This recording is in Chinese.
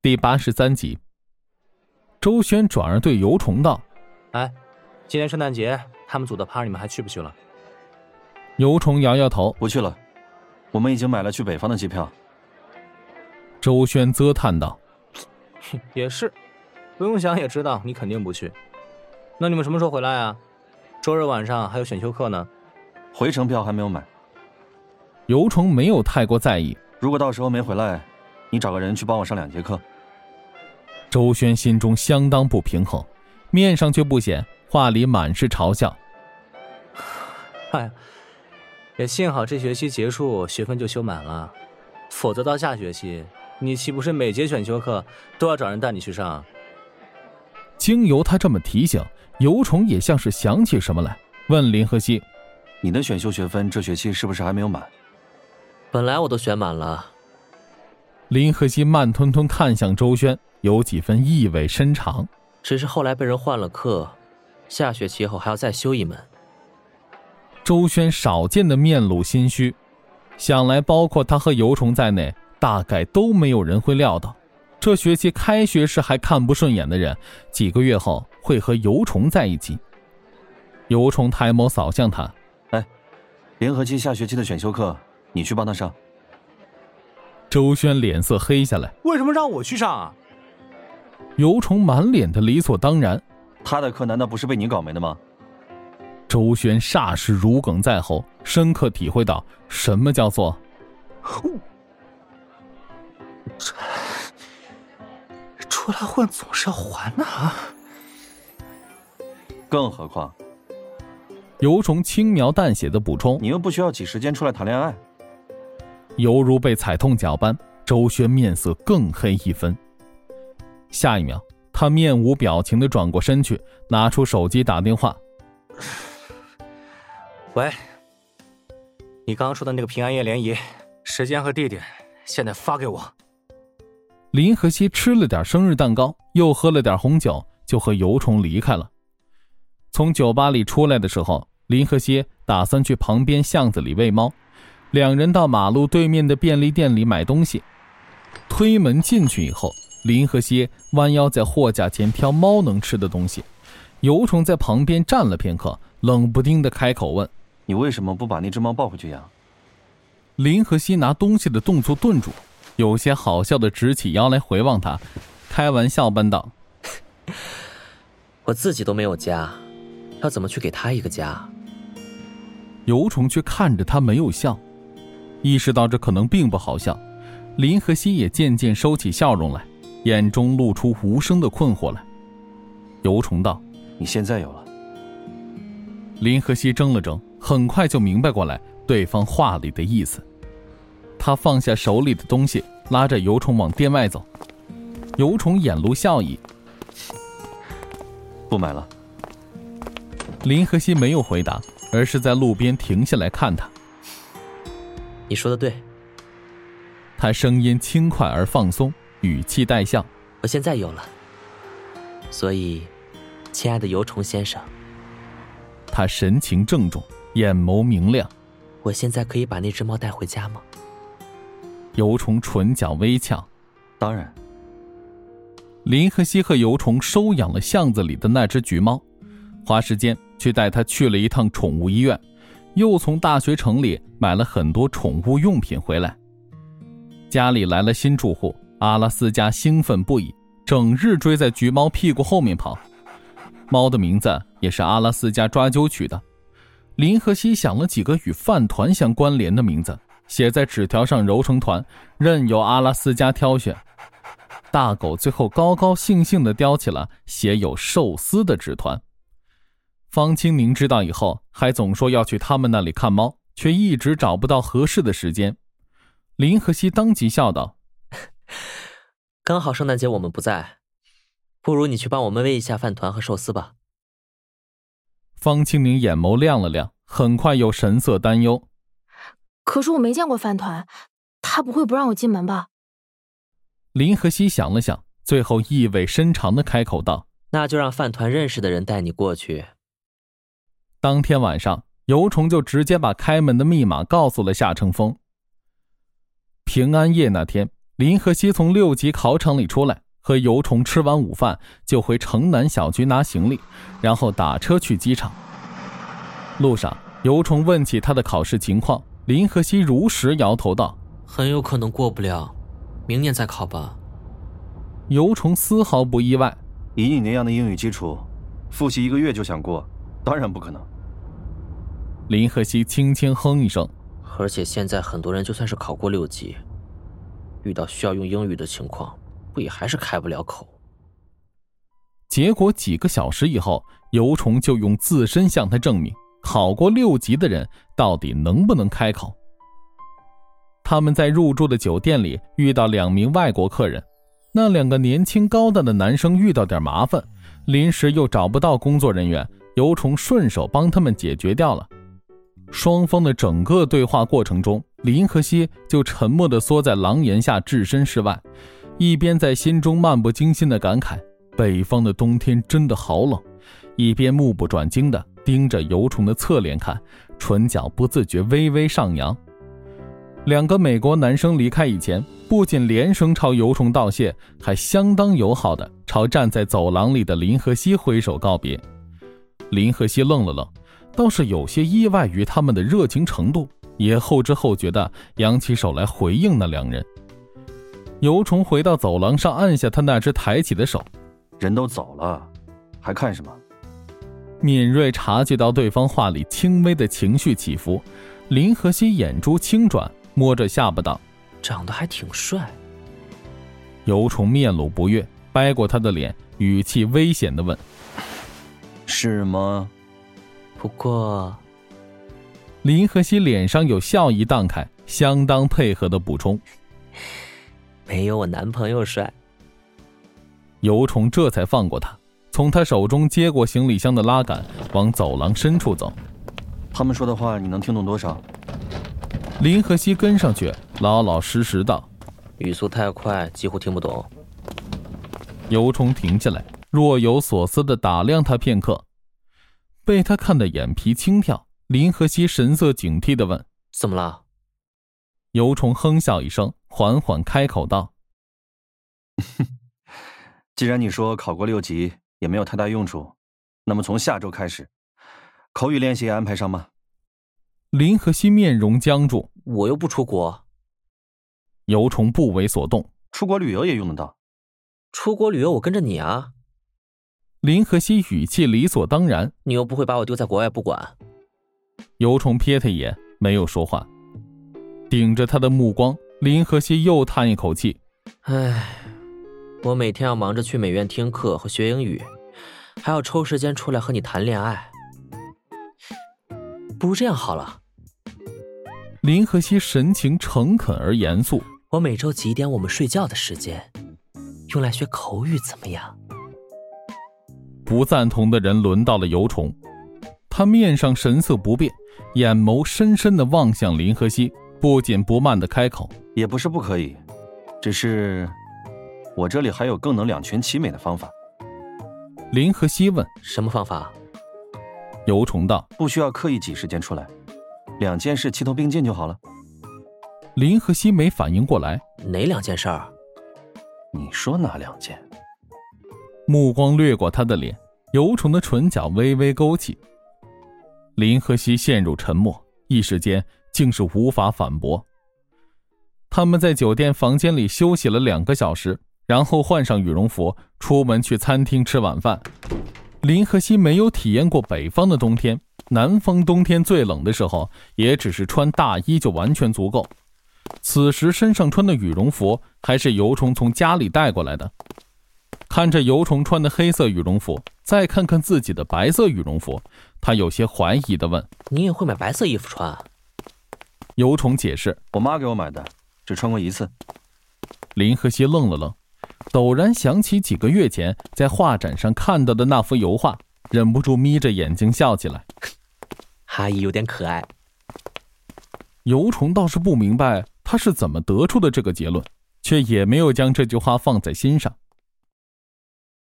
第八十三集。周轩转而对尤虫道：“哎，今年圣诞节他们组的趴，你们还去不去了？”尤虫摇摇头：“不去了，我们已经买了去北方的机票。”周轩啧叹道：“也是，不用想也知道你肯定不去。那你们什么时候回来啊？周日晚上还有选修课呢。回程票还没有买。”尤虫没有太过在意。如果到时候没回来，你找个人去帮我上两节课。周轩心中相当不平衡，面上却不显，话里满是嘲笑。哎，也幸好这学期结束，学分就修满了，否则到下学期，你岂不是每节选修课都要找人带你去上？经由他这么提醒，尤虫也像是想起什么来，问林和熙：“你的选修学分这学期是不是还没有满？”本来我都选满了。林和熙慢吞吞看向周轩，有几分意味深长。只是后来被人换了课，下学期后还要再修一门。周轩少见的面露心虚，想来包括他和尤虫在内，大概都没有人会料到，这学期开学时还看不顺眼的人，几个月后会和尤虫在一起。尤虫抬眸扫向他：“哎，联合期下学期的选修课。”你去帮他上。周轩脸色黑下来，为什么让我去上啊？尤虫满脸的理所当然，他的课难道不是被你搞没的吗？周轩霎时如鲠在喉，深刻体会到什么叫做出来混总是要还的啊。更何况，尤虫轻描淡写的补充：“你又不需要挤时间出来谈恋爱。”犹如被踩痛脚般，周轩面色更黑一分。下一秒，他面无表情的转过身去，拿出手机打电话：“喂，你刚刚说的那个平安夜联谊，时间和地点现在发给我。”林和熙吃了点生日蛋糕，又喝了点红酒，就和尤虫离开了。从酒吧里出来的时候，林和熙打算去旁边巷子里喂猫。两人到马路对面的便利店里买东西，推门进去以后，林和熙弯腰在货架前挑猫能吃的东西，尤虫在旁边站了片刻，冷不丁的开口问：“你为什么不把那只猫抱回去养？”林和熙拿东西的动作顿住，有些好笑的直起腰来回望他，开玩笑般道：“我自己都没有家，要怎么去给他一个家？”尤虫却看着他没有笑。意识到这可能并不好笑，林和熙也渐渐收起笑容来，眼中露出无声的困惑来。尤虫道：“你现在有了。”林和熙怔了怔，很快就明白过来对方话里的意思。他放下手里的东西，拉着尤虫往店外走。尤虫眼露笑意：“不买了。”林和熙没有回答，而是在路边停下来看他。你说的对，他声音轻快而放松，语气带笑。我现在有了，所以，亲爱的油虫先生，他神情郑重，眼眸明亮。我现在可以把那只猫带回家吗？油虫唇角微翘，当然。林和熙和油虫收养了巷子里的那只橘猫，花时间去带它去了一趟宠物医院。又从大学城里买了很多宠物用品回来。家里来了新住户，阿拉斯加兴奋不已，整日追在橘猫屁股后面跑。猫的名字也是阿拉斯加抓阄取的。林和熙想了几个与饭团相关联的名字，写在纸条上揉成团，任由阿拉斯加挑选。大狗最后高高兴兴地叼起了写有寿司的纸团。方清明知道以后，还总说要去他们那里看猫，却一直找不到合适的时间。林和熙当即笑道：“刚好圣诞节我们不在，不如你去帮我们喂一下饭团和寿司吧。”方清明眼眸亮了亮，很快又神色担忧：“可是我没见过饭团，他不会不让我进门吧？”林和熙想了想，最后意味深长的开口道：“那就让饭团认识的人带你过去。”当天晚上，尤虫就直接把开门的密码告诉了夏乘风。平安夜那天，林和熙从六级考场里出来，和尤虫吃完午饭就回城南小区拿行李，然后打车去机场。路上，尤虫问起他的考试情况，林和熙如实摇头道：“很有可能过不了，明年再考吧。”尤虫丝毫不意外，以你那样的英语基础，复习一个月就想过，当然不可能。林和熙轻轻哼一声，而且现在很多人就算是考过六级，遇到需要用英语的情况，不也还是开不了口？结果几个小时以后，尤虫就用自身向他证明。考过六级的人到底能不能开口？他们在入住的酒店里遇到两名外国客人，那两个年轻高大的男生遇到点麻烦，临时又找不到工作人员，尤虫顺手帮他们解决掉了。双方的整个对话过程中，林和熙就沉默地缩在廊檐下，置身事外，一边在心中漫不经心地感慨：北方的冬天真的好冷，一边目不转睛地。盯着尤虫的侧脸看，唇角不自觉微微上扬。两个美国男生离开以前，不仅连声朝尤虫道谢，还相当友好的朝站在走廊里的林和熙挥手告别。林和熙愣了愣，倒是有些意外于他们的热情程度，也后知后觉的扬起手来回应那两人。尤虫回到走廊上，按下他那只抬起的手，人都走了，还看什么？敏锐察觉到对方话里轻微的情绪起伏，林和熙眼珠轻转，摸着下巴道：“长得还挺帅。”尤虫面露不悦，掰过他的脸，语气危险的问：“是吗？”不过，林和熙脸上有笑意荡开，相当配合的补充：“没有我男朋友帅。”尤虫这才放过他。从他手中接过行李箱的拉杆，往走廊深处走。他们说的话你能听懂多少？林和熙跟上去，老老实实道：“语速太快，几乎听不懂。”尤虫停下来，若有所思地打量他片刻，被他看得眼皮轻跳。林和熙神色警惕地问：“怎么了？”尤虫哼笑一声，缓缓开口道：“ 既然你说考过六级。”也没有太大用处，那么从下周开始，口语练习也安排上吗？林和熙面容僵住，我又不出国。尤虫不为所动，出国旅游也用得到。出国旅游我跟着你啊。林和熙语气理所当然，你又不会把我丢在国外不管。尤虫瞥他一眼，没有说话，顶着他的目光，林和熙又叹一口气，唉。我每天要忙着去美院听课和学英语，还要抽时间出来和你谈恋爱。不如这样好了。林和熙神情诚恳而严肃。我每周几点我们睡觉的时间，用来学口语，怎么样？不赞同的人轮到了尤虫，他面上神色不变，眼眸深深的望向林和熙，不紧不慢的开口：“也不是不可以，只是……”我这里还有更能两全其美的方法。林和熙问：“什么方法？”尤虫道：“不需要刻意挤时间出来，两件事齐头并进就好了。”林和熙没反应过来：“哪两件事儿？”你说哪两件？目光掠过他的脸，尤虫的唇角微微勾起。林和熙陷入沉默，一时间竟是无法反驳。他们在酒店房间里休息了两个小时，然后换上羽绒服，出门去餐厅吃晚饭。林和熙没有体验过北方的冬天，南方冬天最冷的时候，也只是穿大衣就完全足够。此时身上穿的羽绒服还是尤虫从家里带过来的。看着尤虫穿的黑色羽绒服，再看看自己的白色羽绒服，他有些怀疑地问：“你也会买白色衣服穿？”尤虫解释：“我妈给我买的。”只穿过一次，林和熙愣了愣，陡然想起几个月前在画展上看到的那幅油画，忍不住眯着眼睛笑起来。阿姨有点可爱。尤虫倒是不明白他是怎么得出的这个结论，却也没有将这句话放在心上。